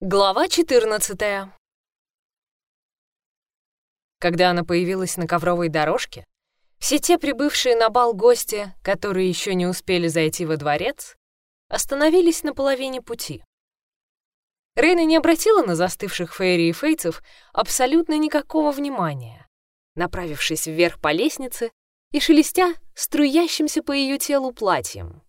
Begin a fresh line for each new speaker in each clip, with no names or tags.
Глава 14 Когда она появилась на ковровой дорожке, все те прибывшие на бал гости, которые еще не успели зайти во дворец, остановились на половине пути. Рейна не обратила на застывших Фейри и Фейцев абсолютно никакого внимания, направившись вверх по лестнице и шелестя струящимся по ее телу платьем.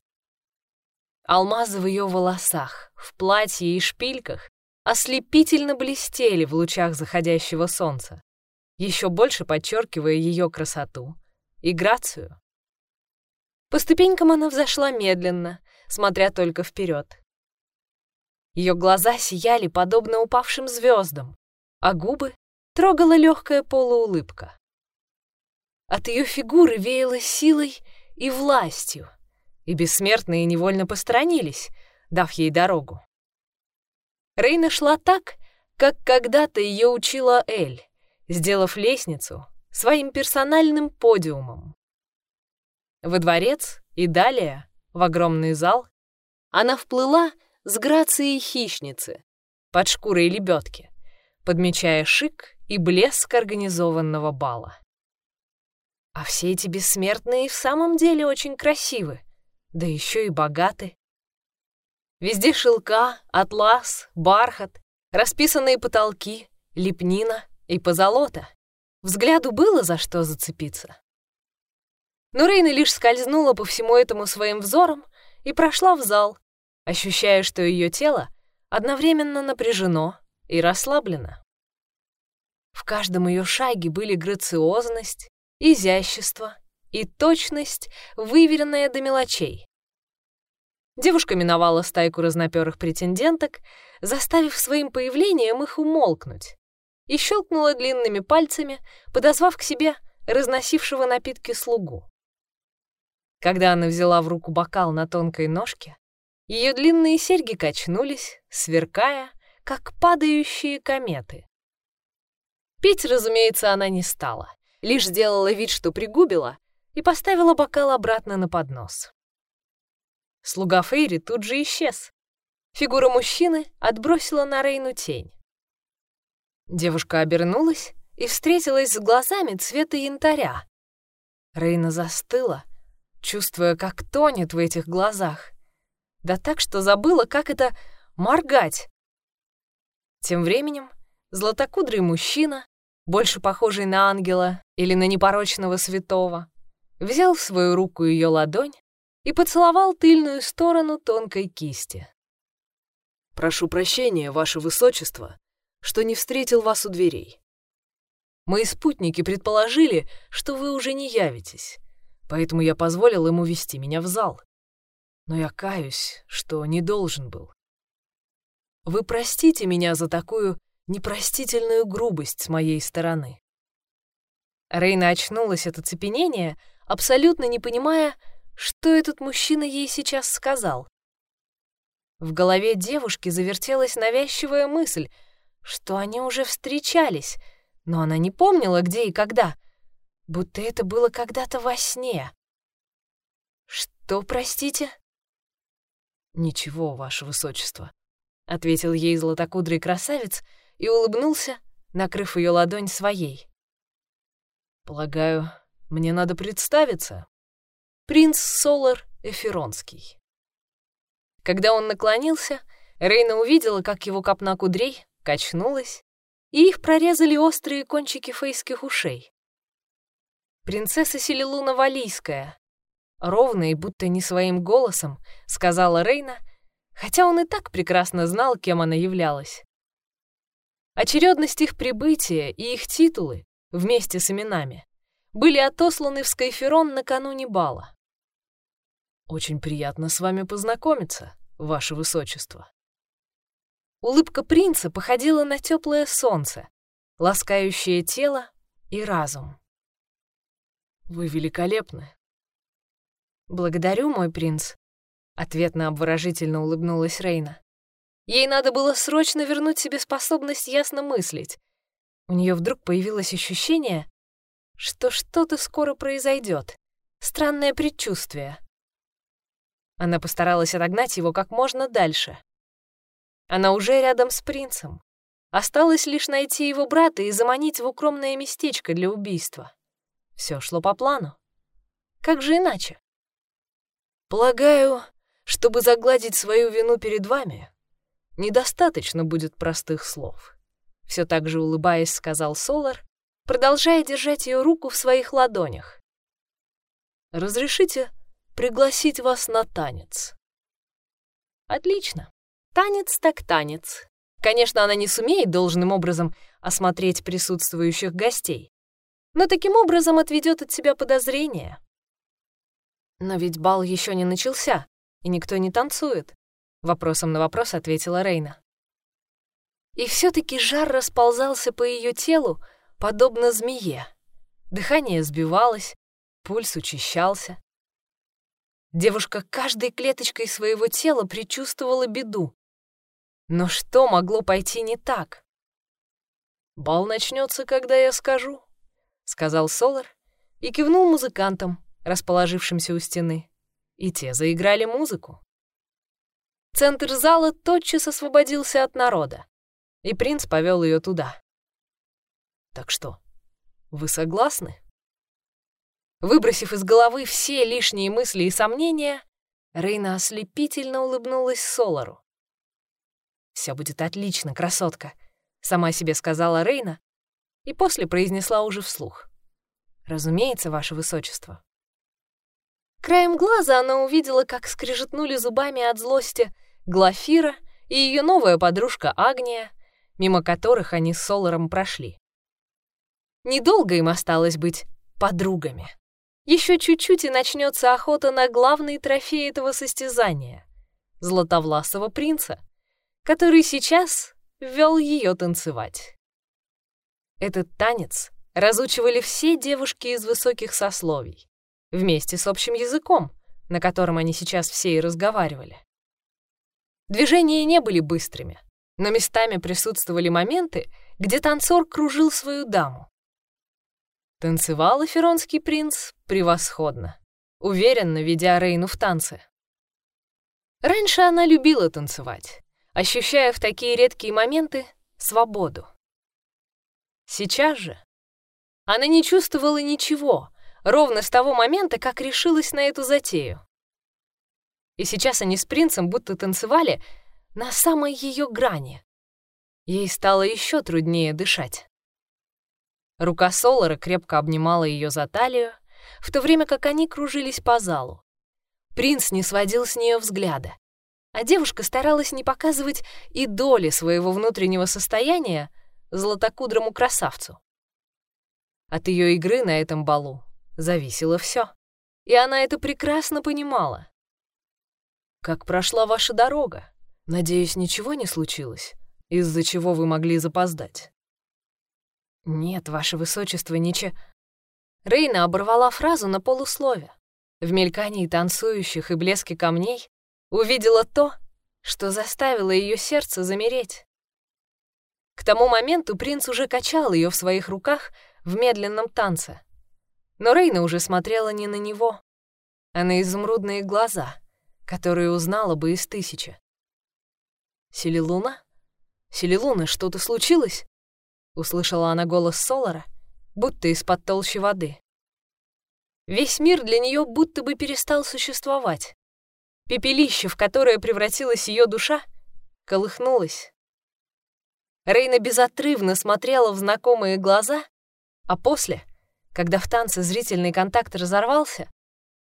Алмазы в ее волосах, в платье и шпильках ослепительно блестели в лучах заходящего солнца, еще больше подчеркивая ее красоту и грацию. По ступенькам она взошла медленно, смотря только вперед. Ее глаза сияли подобно упавшим звездам, а губы трогала легкая полуулыбка. От ее фигуры веяло силой и властью, и бессмертные невольно посторонились, дав ей дорогу. Рейна шла так, как когда-то ее учила Эль, сделав лестницу своим персональным подиумом. Во дворец и далее, в огромный зал, она вплыла с грацией хищницы, под шкурой лебедки, подмечая шик и блеск организованного бала. А все эти бессмертные в самом деле очень красивы, да еще и богаты. Везде шелка, атлас, бархат, расписанные потолки, лепнина и позолота. Взгляду было за что зацепиться. Но Рейна лишь скользнула по всему этому своим взором и прошла в зал, ощущая, что ее тело одновременно напряжено и расслаблено. В каждом ее шаге были грациозность, изящество и точность, выверенная до мелочей. Девушка миновала стайку разноперых претенденток, заставив своим появлением их умолкнуть, и щелкнула длинными пальцами, подозвав к себе разносившего напитки слугу. Когда она взяла в руку бокал на тонкой ножке, ее длинные серьги качнулись, сверкая, как падающие кометы. Пить, разумеется, она не стала, лишь сделала вид, что пригубила, и поставила бокал обратно на поднос. Слуга Фейри тут же исчез. Фигура мужчины отбросила на Рейну тень. Девушка обернулась и встретилась с глазами цвета янтаря. Рейна застыла, чувствуя, как тонет в этих глазах. Да так, что забыла, как это моргать. Тем временем златокудрый мужчина, больше похожий на ангела или на непорочного святого, взял в свою руку ее ладонь и поцеловал тыльную сторону тонкой кисти.
«Прошу прощения, ваше высочество, что не встретил вас у дверей. Мои спутники предположили, что вы уже не явитесь, поэтому я позволил ему вести меня в зал. Но я каюсь, что не должен был. Вы простите меня за такую непростительную грубость с моей стороны».
Рейна очнулась от оцепенения, абсолютно не понимая, что этот мужчина ей сейчас сказал? В голове девушки завертелась навязчивая мысль, что они уже встречались, но она не помнила, где и когда, будто это было когда-то во сне. «Что, простите?»
«Ничего, ваше высочество», —
ответил ей златокудрый красавец и улыбнулся, накрыв ее ладонь своей.
«Полагаю, мне надо представиться?»
Принц Солар Эфиронский. Когда он наклонился, Рейна увидела, как его копна кудрей качнулась, и их прорезали острые кончики фейских ушей. «Принцесса Селилуна Валийская», ровно и будто не своим голосом, сказала Рейна, хотя он и так прекрасно знал, кем она являлась. Очередность их прибытия и их титулы, вместе с именами, были отосланы в Скайферон накануне бала.
«Очень приятно с вами познакомиться, ваше высочество».
Улыбка принца походила на теплое солнце, ласкающее тело и разум.
«Вы великолепны».
«Благодарю, мой принц», — ответно обворожительно улыбнулась Рейна. Ей надо было срочно вернуть себе способность ясно мыслить. У нее вдруг появилось ощущение, что что-то скоро произойдет. Странное предчувствие. Она постаралась отогнать его как можно дальше. Она уже рядом с принцем. Осталось лишь найти его брата и заманить в укромное местечко для убийства. Все шло по плану. Как же иначе?
Полагаю, чтобы загладить свою вину перед вами, недостаточно будет простых слов.
Все так же улыбаясь, сказал Солар, продолжая держать ее руку в своих ладонях.
Разрешите пригласить вас на танец.
Отлично. Танец так танец. Конечно, она не сумеет должным образом осмотреть присутствующих гостей, но таким образом отведет от себя подозрения. Но ведь бал еще не начался, и никто не танцует. Вопросом на вопрос ответила Рейна. И все-таки жар расползался по ее телу, подобно змее. Дыхание сбивалось, пульс учащался. Девушка каждой клеточкой своего тела предчувствовала беду. Но что могло пойти не так?
«Бал начнется, когда я скажу», — сказал Солар и кивнул музыкантам, расположившимся у стены. И те заиграли музыку. Центр зала тотчас освободился от народа, и принц повел ее туда. «Так что, вы согласны?» Выбросив из головы все лишние мысли и сомнения, Рейна ослепительно улыбнулась Солару. «Все будет отлично, красотка», — сама себе сказала Рейна и после произнесла уже вслух. «Разумеется, ваше высочество». Краем глаза она увидела, как скрежетнули зубами от злости Глафира и ее новая подружка Агния, мимо которых они с Соларом прошли. Недолго им осталось быть подругами. Еще чуть-чуть и начнется охота на главный трофей этого состязания — златовласого принца, который сейчас вел ее танцевать. Этот танец разучивали все девушки из высоких сословий, вместе с общим языком, на котором они сейчас все и разговаривали. Движения не были быстрыми, но местами присутствовали моменты, где танцор кружил свою даму. Танцевал эфиронский принц превосходно, уверенно ведя Рейну в танце. Раньше она любила танцевать, ощущая в такие редкие моменты свободу. Сейчас же она не чувствовала ничего, ровно с того момента, как решилась на эту затею. И сейчас они с принцем будто танцевали на самой ее грани. Ей стало еще труднее дышать. Рука Солара крепко обнимала ее за талию, в то время как они кружились по залу. Принц не сводил с нее взгляда, а девушка старалась не показывать и доли своего внутреннего состояния златокудрому красавцу. От ее игры на этом балу зависело все, и она это прекрасно понимала. «Как прошла ваша дорога? Надеюсь, ничего не случилось, из-за чего вы могли запоздать?» «Нет, ваше высочество, ничего...» Рейна оборвала фразу на полуслове. В мелькании танцующих и блеске камней увидела то, что заставило ее сердце замереть. К тому моменту принц уже качал ее в своих руках в медленном танце. Но Рейна уже смотрела не на него, а на изумрудные глаза, которые узнала бы из тысячи. «Селилуна? Селилуна, что-то случилось?» Услышала она голос Солара, будто из-под толщи воды. Весь мир для нее будто бы перестал существовать. Пепелище, в которое превратилась ее душа, колыхнулось. Рейна безотрывно смотрела в знакомые глаза, а после, когда в танце зрительный контакт разорвался,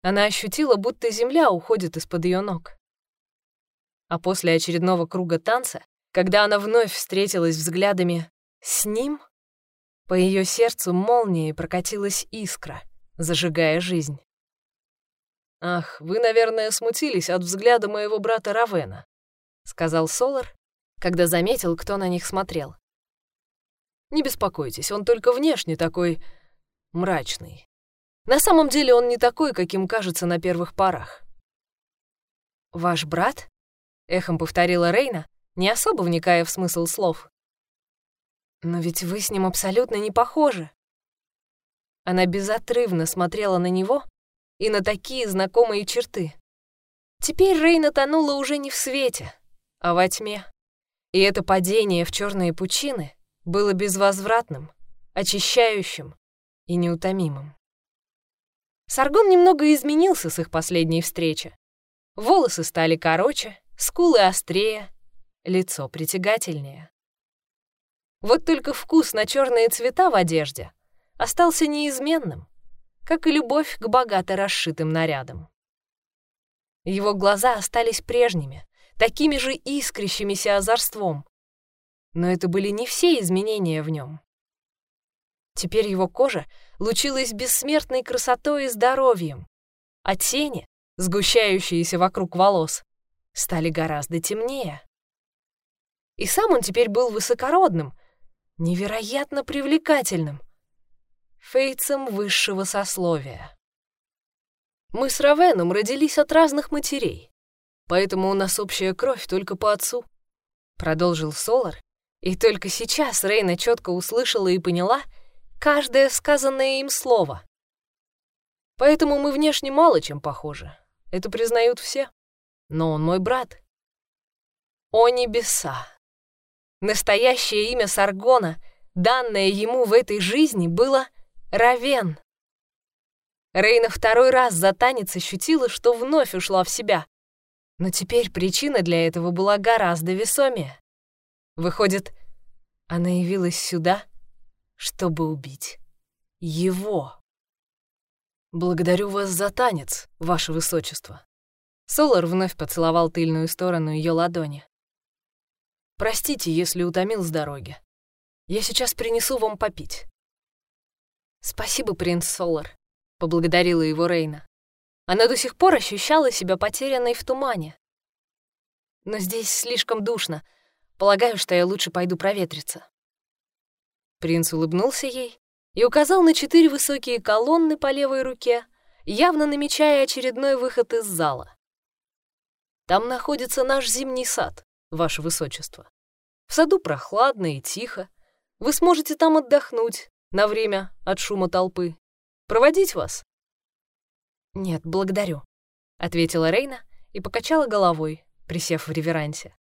она ощутила, будто земля уходит из-под ее ног. А после очередного круга танца, когда она вновь встретилась взглядами с ним по ее сердцу молнией прокатилась искра, зажигая жизнь. «Ах, вы, наверное, смутились от взгляда моего брата Равена», — сказал Солар, когда заметил, кто на них смотрел. «Не беспокойтесь, он только внешне такой мрачный. На самом деле он не такой, каким кажется на первых порах». «Ваш брат?» — эхом повторила Рейна, не особо вникая в смысл слов. Но ведь вы с ним абсолютно не похожи. Она безотрывно смотрела на него и на такие знакомые черты. Теперь Рейна тонула уже не в свете, а во тьме.
И это падение в черные пучины было безвозвратным, очищающим и неутомимым. Саргон немного изменился с их последней встречи. Волосы стали короче, скулы острее, лицо притягательнее. Вот только вкус на черные цвета в одежде остался неизменным, как и любовь к богато расшитым нарядам. Его глаза остались прежними, такими же искрящимися озорством. Но это были не все изменения в нем. Теперь его кожа лучилась бессмертной красотой и здоровьем, а тени, сгущающиеся вокруг волос, стали гораздо темнее. И сам он теперь был высокородным, невероятно привлекательным, фейцем высшего сословия. Мы с Равеном родились от разных матерей, поэтому у нас общая кровь только по отцу», — продолжил Солар, и только сейчас Рейна четко услышала и поняла каждое сказанное им слово. «Поэтому мы внешне мало чем похожи, это признают все, но он мой брат». «О небеса!» Настоящее имя Саргона, данное ему в этой жизни, было Равен. Рейна второй раз за танец ощутила, что вновь ушла в себя. Но теперь причина для этого была гораздо весомее. Выходит, она явилась сюда, чтобы убить его. «Благодарю вас за танец, ваше высочество». Солар вновь поцеловал тыльную сторону ее ладони. «Простите, если утомил с дороги. Я сейчас принесу вам попить». «Спасибо, принц Солар», — поблагодарила его Рейна. Она до сих пор ощущала себя потерянной в тумане. Но здесь слишком душно. Полагаю, что я лучше пойду проветриться. Принц улыбнулся ей и указал на четыре высокие колонны по левой руке, явно намечая очередной выход из зала. «Там находится наш зимний сад, ваше высочество. В саду прохладно и тихо. Вы сможете там отдохнуть на время от шума толпы. Проводить вас?» «Нет, благодарю», — ответила Рейна и покачала головой, присев в реверансе.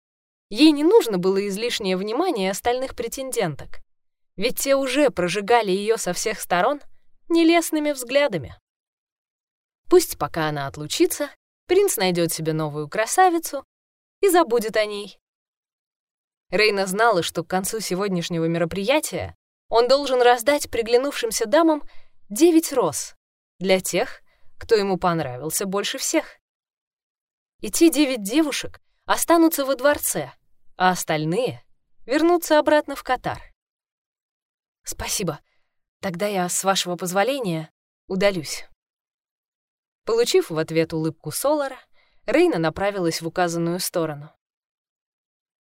Ей не нужно было излишнее внимание остальных претенденток, ведь те уже прожигали ее со всех сторон нелестными взглядами. Пусть пока она отлучится, принц найдет себе новую красавицу и забудет о ней. Рейна знала, что к концу сегодняшнего мероприятия он должен раздать приглянувшимся дамам девять роз для тех, кто ему понравился больше всех. И те девять девушек останутся во дворце, а остальные вернутся обратно в Катар. Спасибо. Тогда я, с вашего позволения, удалюсь. Получив в ответ улыбку Солара, Рейна направилась в указанную сторону.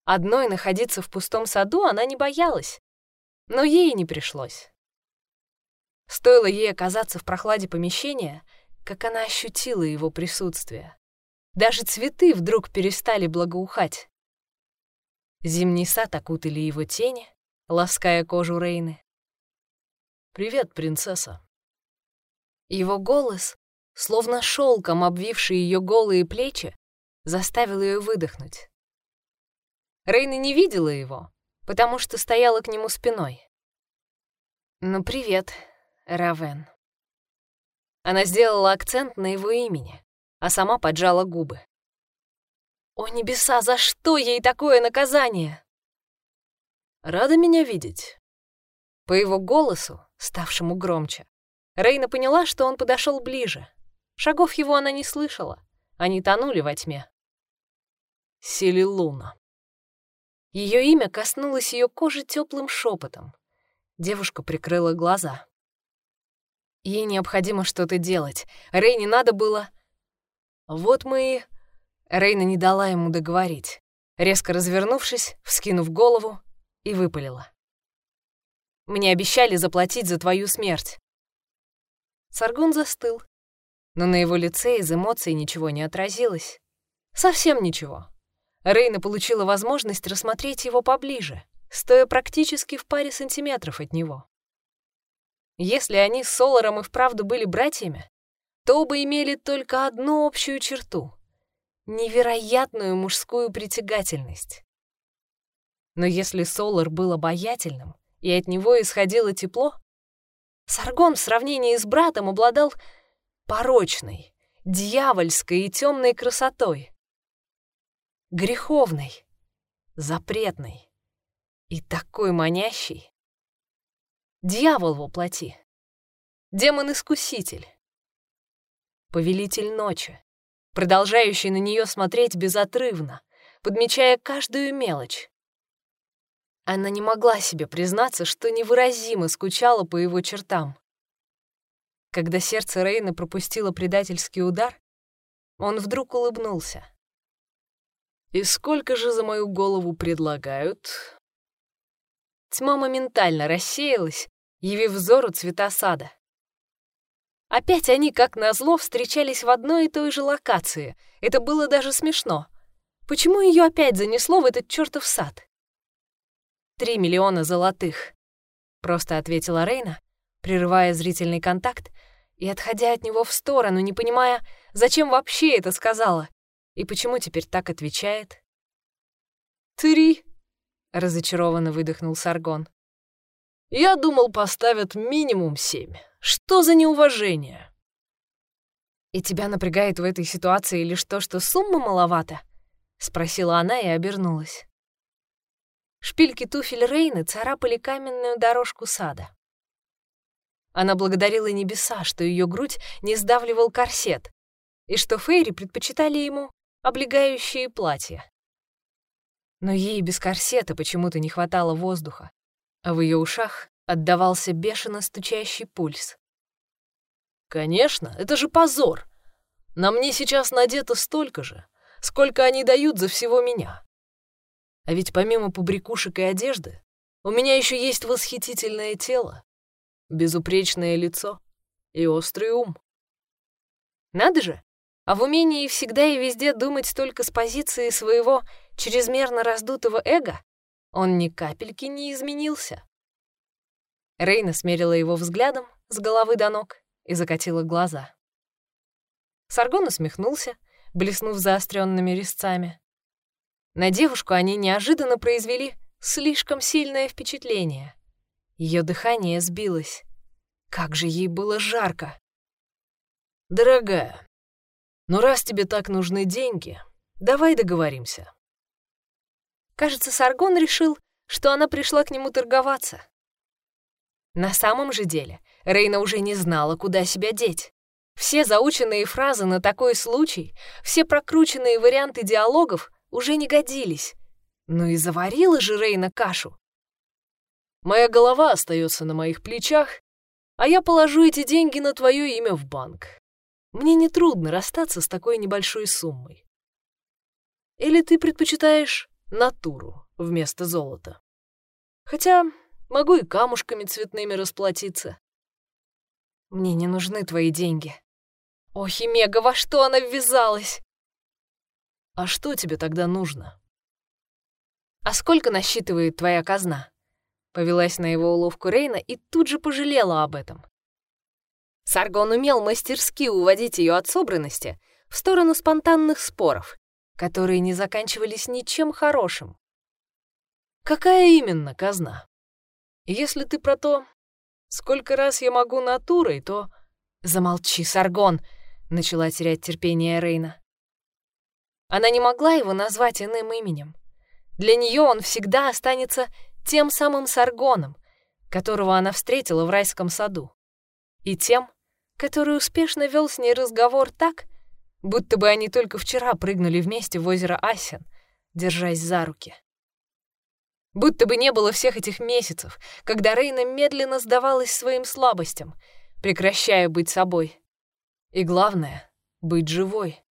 Одной находиться в пустом саду она не боялась, но ей не пришлось. Стоило ей оказаться в прохладе помещения — как она ощутила его присутствие. Даже цветы вдруг перестали благоухать. Зимний сад окутали его тени, лаская кожу Рейны. «Привет, принцесса». Его голос, словно шелком обвивший ее голые плечи, заставил ее выдохнуть. Рейна не видела его, потому что стояла к нему спиной. «Ну, привет, Равен». Она сделала акцент на его имени, а сама поджала губы. «О небеса, за что ей такое наказание?» «Рада меня видеть». По его голосу, ставшему громче, Рейна поняла, что он подошел ближе. Шагов его она не слышала, они тонули во тьме. Селилуна. Ее имя коснулось ее кожи теплым шепотом. Девушка прикрыла глаза. Ей необходимо что-то делать. Рейне надо было... Вот мы и... Рейна не дала ему договорить. Резко развернувшись, вскинув голову, и выпалила. «Мне обещали заплатить за твою смерть». Саргун застыл, но на его лице из эмоций ничего не отразилось. Совсем ничего. Рейна получила возможность рассмотреть его поближе, стоя практически в паре сантиметров от него. Если они с Соларом и вправду были братьями, то оба имели только одну общую черту — невероятную мужскую притягательность. Но если Солар был обаятельным, и от него исходило тепло, Саргон в сравнении с братом обладал порочной, дьявольской и темной красотой. Греховной, запретной и такой манящей. Дьявол воплоти. Демон-искуситель. Повелитель ночи, продолжающий на нее смотреть безотрывно, подмечая каждую мелочь. Она не могла себе признаться, что невыразимо скучала по его чертам. Когда сердце Рейна пропустило предательский удар, он вдруг улыбнулся.
«И сколько же за мою голову предлагают?»
Тьма моментально рассеялась, явив взору цвета сада. Опять они, как назло, встречались в одной и той же локации. Это было даже смешно. Почему ее опять занесло в этот чертов сад? «Три миллиона золотых», — просто ответила Рейна, прерывая зрительный контакт и отходя от него в сторону, не понимая, зачем вообще это сказала и почему теперь так отвечает.
«Три», —
разочарованно выдохнул Саргон.
«Я думал, поставят минимум семь. Что за неуважение?»
«И тебя напрягает в этой ситуации лишь то, что сумма маловато?» — спросила она и обернулась. Шпильки туфель Рейны царапали каменную дорожку сада. Она благодарила небеса, что ее грудь не сдавливал корсет, и что Фейри предпочитали ему облегающие платья. Но ей без корсета почему-то не хватало воздуха, а в ее ушах отдавался бешено стучащий пульс.
«Конечно, это же позор! На мне сейчас надето столько же, сколько они дают за всего меня. А ведь помимо побрякушек и одежды, у меня еще есть восхитительное тело, безупречное лицо и острый ум.
Надо же! А в умении всегда и везде думать только с позиции своего чрезмерно раздутого эго он ни капельки не изменился. Рейна смерила его взглядом с головы до ног и закатила глаза. Саргон усмехнулся, блеснув заостренными резцами. На девушку они неожиданно произвели слишком сильное впечатление. Ее дыхание сбилось. Как же ей было жарко.
«Дорогая, ну раз тебе так нужны деньги, давай договоримся».
Кажется, Саргон решил, что она пришла к нему торговаться. На самом же деле Рейна уже не знала, куда себя деть. Все заученные фразы на такой случай, все прокрученные варианты диалогов уже не годились. Ну и заварила же Рейна кашу.
Моя голова остается на моих плечах, а я положу эти деньги на твое имя в банк. Мне нетрудно расстаться с такой небольшой суммой. Или ты предпочитаешь натуру вместо золота? Хотя могу и камушками цветными расплатиться.
Мне не нужны твои деньги. О, Химега, во что она ввязалась?
А что тебе тогда нужно?
А сколько насчитывает твоя казна? Повелась на его уловку Рейна и тут же пожалела об этом. Саргон умел мастерски уводить ее от собранности в сторону спонтанных споров, которые не заканчивались ничем хорошим.
Какая именно казна? Если ты про то, сколько раз я могу натурой, то...
Замолчи, Саргон, начала терять терпение Рейна. Она не могла его назвать иным именем. Для нее он всегда останется тем самым Саргоном, которого она встретила в райском саду, и тем, который успешно вел с ней разговор так, будто бы они только вчера прыгнули вместе в озеро Асен, держась за руки. Будто бы не было всех этих месяцев, когда Рейна медленно сдавалась своим слабостям, прекращая быть собой. И главное — быть живой.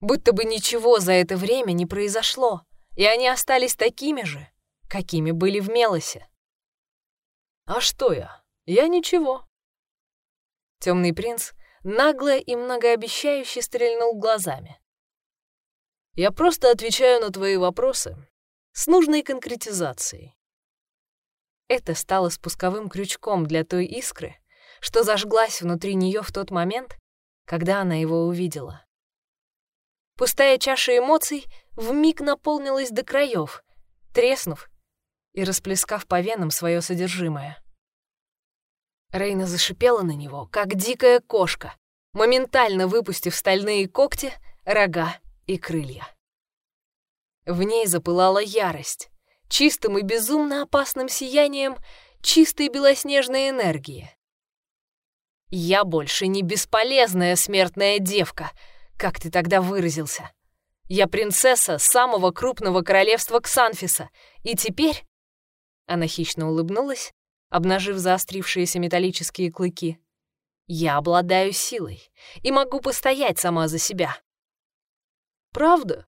Будто бы ничего за это время не произошло, и они остались такими же, какими были в Мелосе.
«А что я? Я ничего».
Темный принц нагло и многообещающе стрельнул глазами.
«Я просто отвечаю на твои вопросы с нужной конкретизацией».
Это стало спусковым крючком для той искры, что зажглась внутри нее в тот момент, когда она его увидела. Пустая чаша эмоций вмиг наполнилась до краев, треснув и расплескав по венам свое содержимое. Рейна зашипела на него, как дикая кошка, моментально выпустив стальные когти, рога и крылья. В ней запылала ярость, чистым и безумно опасным сиянием чистой белоснежной энергии. «Я больше не бесполезная смертная девка», как ты тогда выразился. Я принцесса самого крупного королевства Ксанфиса, и теперь...» Она хищно улыбнулась, обнажив заострившиеся металлические клыки. «Я обладаю силой и могу постоять сама за себя». «Правда?»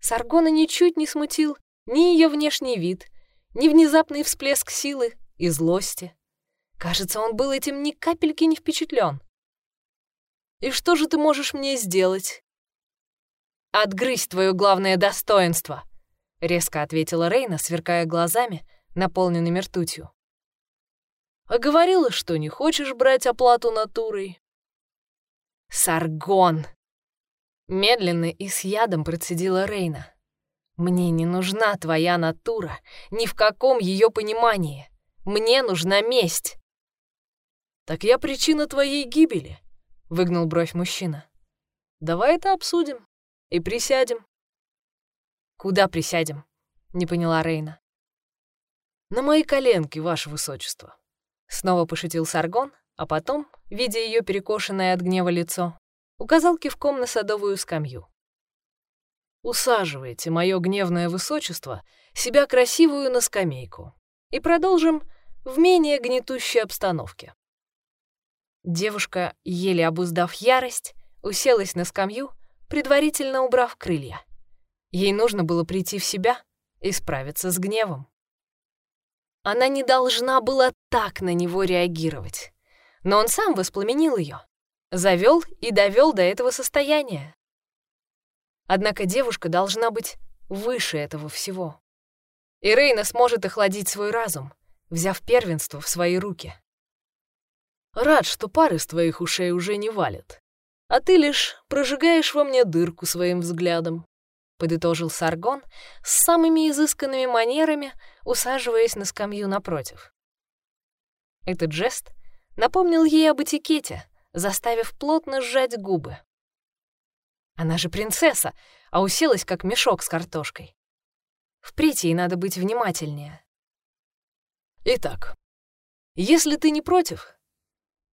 Саргона ничуть не смутил ни ее внешний вид, ни внезапный всплеск силы и злости. Кажется, он был этим ни капельки не впечатлен. «И что же ты можешь мне сделать?» «Отгрызть твое главное достоинство», — резко ответила Рейна, сверкая глазами, наполненными ртутью. «А говорила, что не хочешь брать оплату натурой?» «Саргон!» Медленно и с ядом процедила Рейна. «Мне не нужна твоя натура, ни в каком ее понимании. Мне нужна месть». «Так я причина твоей гибели», — выгнул бровь мужчина. «Давай это обсудим и присядем». «Куда присядем?» — не поняла Рейна. «На мои коленки, ваше высочество», — снова пошутил Саргон, а потом, видя ее перекошенное от гнева лицо, указал кивком на садовую скамью. «Усаживайте, мое гневное высочество, себя красивую на скамейку, и продолжим в менее гнетущей обстановке». Девушка, еле обуздав ярость, уселась на скамью, предварительно убрав крылья. Ей нужно было прийти в себя и справиться с гневом. Она не должна была так на него реагировать, но он сам воспламенил ее, завел и довел до этого состояния. Однако девушка должна быть выше этого всего. И Рейна сможет охладить свой разум, взяв первенство в свои руки. Рад, что пары с твоих ушей уже не валят, а ты лишь прожигаешь во мне дырку своим взглядом, подытожил Саргон с самыми изысканными манерами, усаживаясь на скамью напротив. Этот жест напомнил ей об этикете, заставив плотно сжать губы. Она же принцесса, а уселась как мешок с картошкой. Впредь ей надо быть внимательнее. Итак, если ты не против,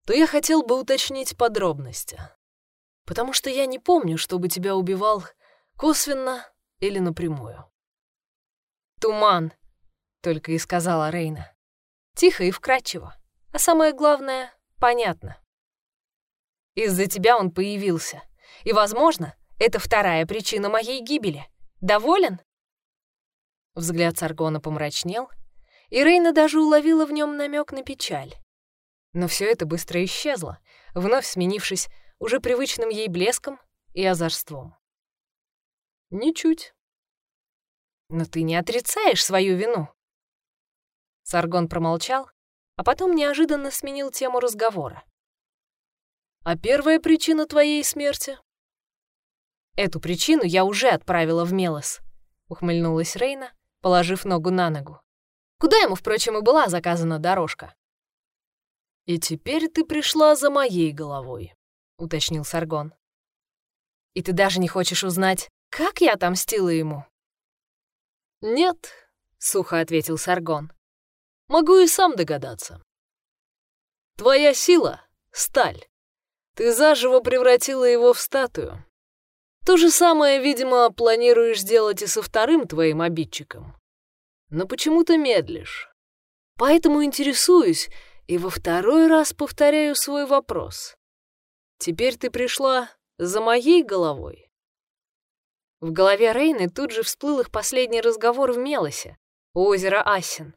то я хотел бы уточнить подробности. Потому что я не помню, чтобы тебя убивал косвенно или напрямую. «Туман», — только и сказала Рейна. Тихо и вкрадчиво, а самое главное — понятно. Из-за тебя он появился. И, возможно, это вторая причина моей гибели. Доволен?» Взгляд Саргона помрачнел, и Рейна даже уловила в нем намек на печаль. Но все это быстро исчезло, вновь сменившись уже привычным ей блеском и озорством. «Ничуть». «Но ты не отрицаешь свою вину?» Саргон промолчал, а потом неожиданно сменил тему разговора. А первая причина твоей смерти? Эту причину я уже отправила в Мелос, ухмыльнулась Рейна, положив ногу на ногу. Куда ему, впрочем, и была заказана дорожка. И теперь ты пришла за моей головой, уточнил Саргон. И ты даже не хочешь узнать, как я отомстила ему? Нет, сухо ответил Саргон. Могу и сам догадаться. Твоя сила — сталь. Ты заживо превратила его в статую. То же самое, видимо, планируешь сделать и со вторым твоим обидчиком. Но почему-то медлишь. Поэтому интересуюсь и во второй раз повторяю свой вопрос. Теперь ты пришла за моей головой? В голове Рейны тут же всплыл их последний разговор в Мелосе, у озера Асин.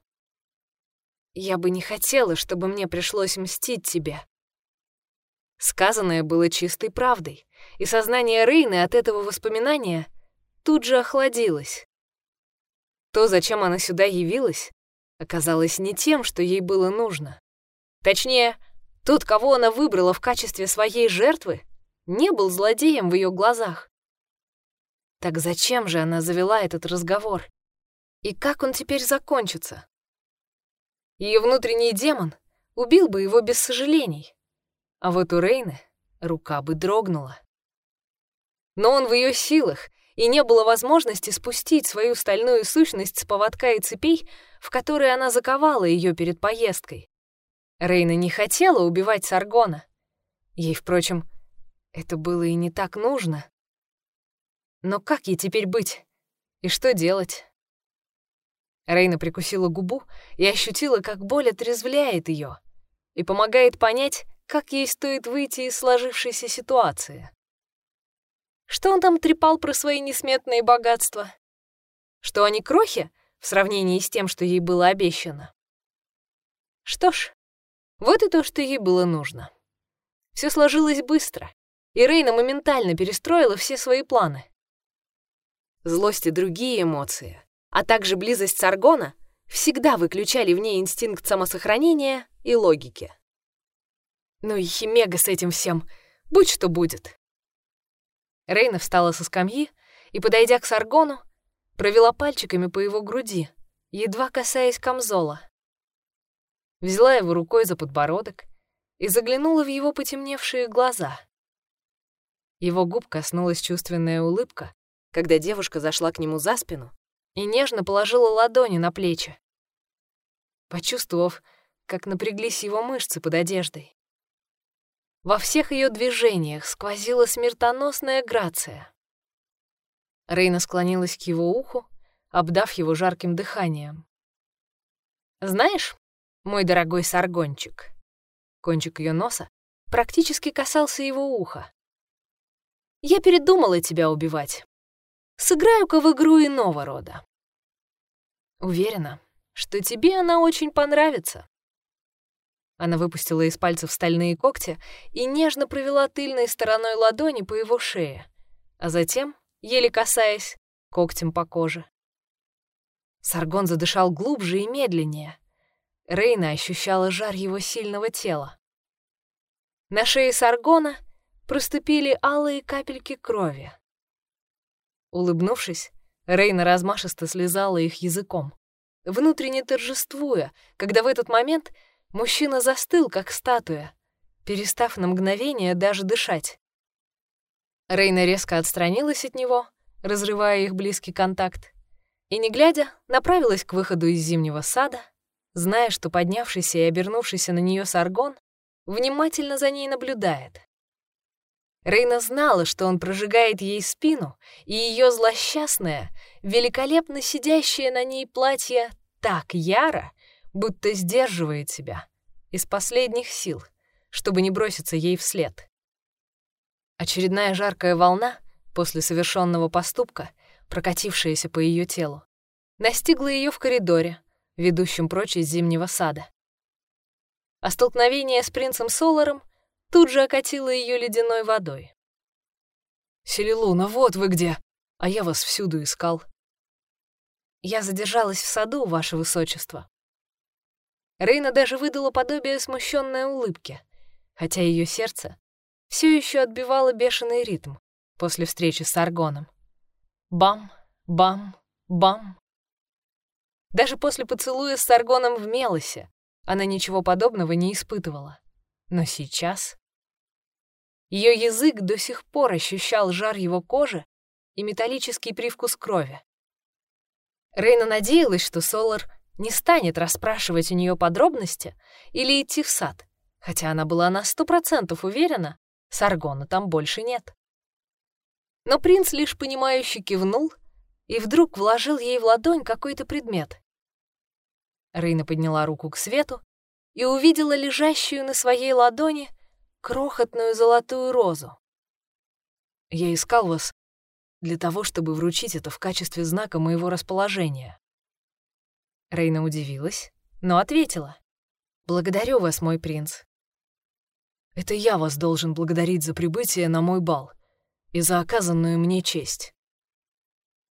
«Я бы не хотела, чтобы мне пришлось мстить тебе», Сказанное было чистой правдой, и сознание Рейны от этого воспоминания тут же охладилось. То, зачем она сюда явилась, оказалось не тем, что ей было нужно. Точнее, тот, кого она выбрала в качестве своей жертвы, не был злодеем в ее глазах. Так зачем же она завела этот разговор? И как он теперь закончится? Ее внутренний демон убил бы его без сожалений. А вот у Рейны рука бы дрогнула. Но он в ее силах, и не было возможности спустить свою стальную сущность с поводка и цепей, в которые она заковала ее перед поездкой. Рейна не хотела убивать Саргона. Ей, впрочем, это было и не так нужно. Но как ей теперь быть? И что делать? Рейна прикусила губу и ощутила, как боль отрезвляет ее и помогает понять, как ей стоит выйти из сложившейся ситуации. Что он там трепал про свои несметные богатства? Что они крохи в сравнении с тем, что ей было обещано? Что ж, вот и то, что ей было нужно. Все сложилось быстро, и Рейна моментально перестроила все свои планы. Злость и другие эмоции, а также близость Саргона всегда выключали в ней инстинкт самосохранения и логики. Ну и Химега с этим всем, будь что будет. Рейна встала со скамьи и, подойдя к Саргону, провела пальчиками по его груди, едва касаясь камзола. Взяла его рукой за подбородок и заглянула в его потемневшие глаза. Его губ коснулась чувственная улыбка, когда девушка зашла к нему за спину и нежно положила ладони на плечи. Почувствовав, как напряглись его мышцы под одеждой. Во всех ее движениях сквозила смертоносная грация. Рейна склонилась к его уху, обдав его жарким дыханием. «Знаешь, мой дорогой саргончик», кончик ее носа практически касался его уха. «Я передумала тебя убивать. Сыграю-ка в игру иного рода. Уверена, что тебе она очень понравится. Она выпустила из пальцев стальные когти и нежно провела тыльной стороной ладони по его шее, а затем, еле касаясь, когтем по коже. Саргон задышал глубже и медленнее. Рейна ощущала жар его сильного тела. На шее Саргона проступили алые капельки крови. Улыбнувшись, Рейна размашисто слезала их языком, внутренне торжествуя, когда в этот момент Мужчина застыл, как статуя, перестав на мгновение даже дышать. Рейна резко отстранилась от него, разрывая их близкий контакт, и, не глядя, направилась к выходу из зимнего сада, зная, что поднявшийся и обернувшийся на нее Саргон внимательно за ней наблюдает. Рейна знала, что он прожигает ей спину, и ее злосчастное, великолепно сидящее на ней платье так яро, будто сдерживает себя из последних сил, чтобы не броситься ей вслед. Очередная жаркая волна после совершенного поступка, прокатившаяся по ее телу, настигла ее в коридоре, ведущем прочь из зимнего сада. А столкновение с принцем Соларом тут же окатило ее ледяной водой.
«Селилуна, вот вы где! А я вас всюду искал».
«Я задержалась в саду, ваше высочество», Рейна даже выдала подобие смущенной улыбки, хотя ее сердце все еще отбивало бешеный ритм после встречи с Аргоном. Бам, бам, бам. Даже после поцелуя с Аргоном в Мелосе она ничего подобного не испытывала. Но сейчас... Ее язык до сих пор ощущал жар его кожи и металлический привкус крови. Рейна надеялась, что Солар не станет расспрашивать у нее подробности или идти в сад, хотя она была на сто процентов уверена, Саргона там больше нет. Но принц лишь понимающе кивнул и вдруг вложил ей в ладонь какой-то предмет. Рейна подняла руку к свету и увидела лежащую на своей ладони крохотную золотую розу.
«Я искал вас для того, чтобы вручить это в качестве знака моего расположения»,
Рейна удивилась, но ответила. «Благодарю вас, мой принц».
«Это я вас должен благодарить за прибытие на мой бал и за оказанную мне честь».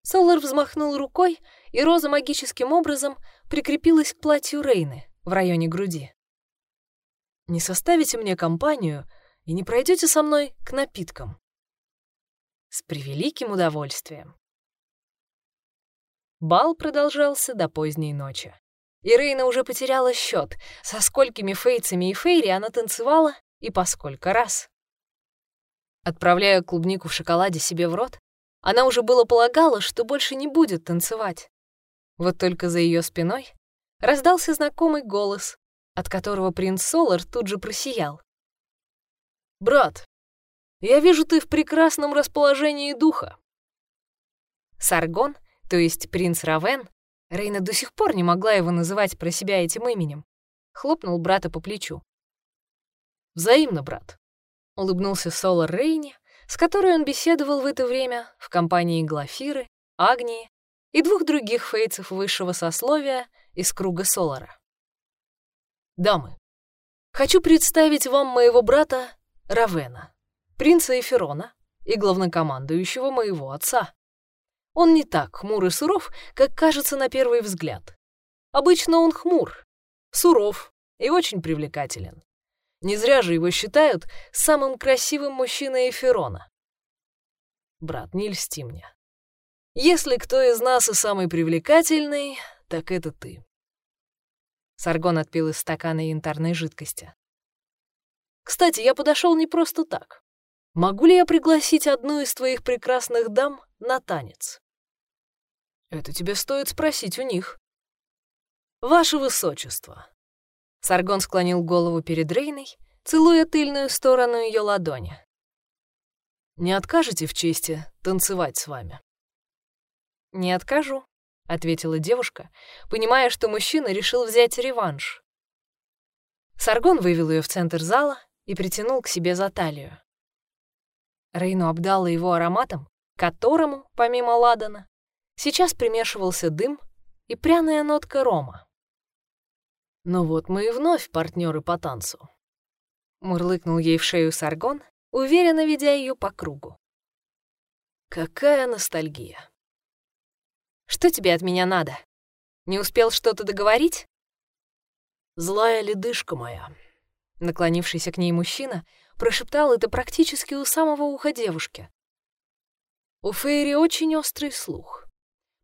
Солар взмахнул рукой, и роза магическим образом прикрепилась к платью Рейны в районе груди.
«Не составите мне компанию и не пройдете со мной к напиткам?»
«С превеликим удовольствием». Бал продолжался до поздней ночи. И Рейна уже потеряла счет, со сколькими фейцами и фейри она танцевала и по сколько раз. Отправляя клубнику в шоколаде себе в рот, она уже было полагала, что больше не будет танцевать. Вот только за ее спиной раздался знакомый голос, от которого принц Солар тут же просиял.
«Брат, я вижу, ты в прекрасном расположении духа».
Саргон, то есть принц Равен, Рейна до сих пор не могла его называть про себя этим именем, хлопнул брата по плечу.
«Взаимно, брат», —
улыбнулся Солар Рейне, с которой он беседовал в это время в компании Глафиры, Агнии и двух других фейцев высшего сословия из круга Солара.
«Дамы, хочу представить вам моего брата Равена, принца Эферона и главнокомандующего моего отца. Он не так хмур и суров, как кажется на первый взгляд. Обычно он хмур, суров и очень привлекателен. Не зря же его считают самым красивым мужчиной Эферона. Брат, не льсти мне. Если кто из нас и самый привлекательный, так это ты.
Саргон отпил из стакана янтарной жидкости.
Кстати, я подошел не просто так. Могу ли я пригласить одну из твоих прекрасных дам на танец? Это тебе стоит спросить у них. Ваше Высочество.
Саргон склонил голову перед Рейной, целуя тыльную сторону ее ладони.
Не откажете в чести танцевать с вами?
Не откажу, ответила девушка, понимая, что мужчина решил взять реванш. Саргон вывел ее в центр зала и притянул к себе за талию. Рейну обдала его ароматом, которому, помимо ладана, сейчас примешивался дым и пряная нотка рома.
«Ну вот мы и вновь партнеры по танцу», —
мурлыкнул ей в шею Саргон, уверенно ведя ее по кругу.
«Какая ностальгия!»
«Что тебе от меня надо? Не успел что-то договорить?»
«Злая ледышка моя», —
наклонившийся к ней мужчина прошептал это практически у самого уха девушки.
«У Фейри очень острый слух,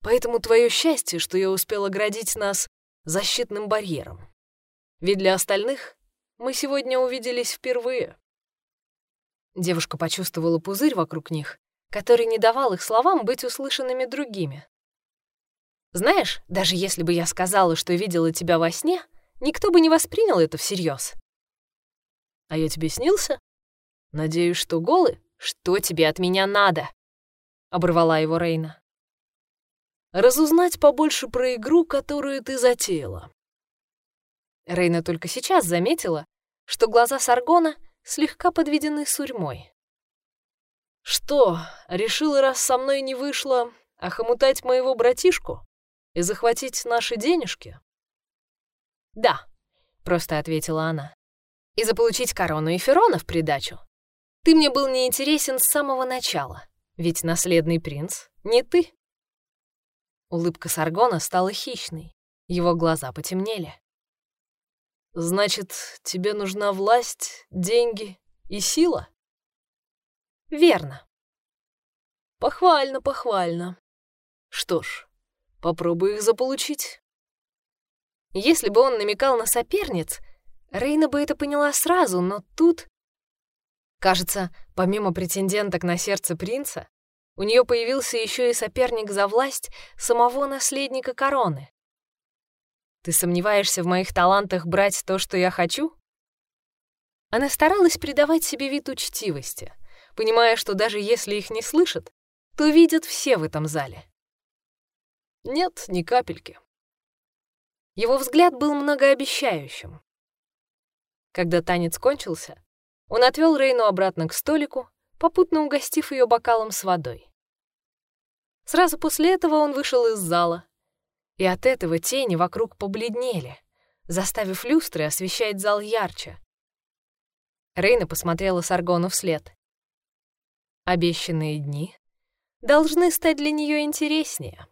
поэтому твое счастье, что я успел оградить нас защитным барьером. Ведь для остальных мы сегодня увиделись впервые».
Девушка почувствовала пузырь вокруг них, который не давал их словам быть услышанными другими. «Знаешь, даже если бы я сказала, что видела тебя во сне, никто бы не воспринял это всерьез.
«А я тебе снился?» Надеюсь, что голы?
Что тебе от меня надо? Оборвала его Рейна.
Разузнать побольше про игру, которую ты затеяла.
Рейна только сейчас заметила, что глаза Саргона слегка подведены сурьмой.
Что, решила, раз со мной не вышло, охомутать моего братишку и захватить наши денежки?
Да, просто ответила она. И заполучить корону Эферона в придачу. Ты мне был неинтересен с самого начала, ведь наследный принц не ты. Улыбка Саргона стала хищной, его глаза потемнели.
«Значит, тебе нужна власть, деньги и сила?»
«Верно».
«Похвально, похвально. Что ж, попробуй их заполучить».
Если бы он намекал на соперниц, Рейна бы это поняла сразу, но тут Кажется, помимо претенденток на сердце принца, у нее появился еще и соперник за власть самого наследника короны. Ты сомневаешься в моих талантах брать то, что я хочу? Она старалась придавать себе вид учтивости, понимая, что даже если их не слышат, то видят все в этом зале.
Нет, ни капельки.
Его взгляд был многообещающим. Когда танец кончился, он отвел Рейну обратно к столику, попутно угостив ее бокалом с водой. Сразу после этого он вышел из зала, и от этого тени вокруг побледнели, заставив люстры освещать зал ярче. Рейна посмотрела Саргону вслед. Обещанные дни должны стать для нее интереснее.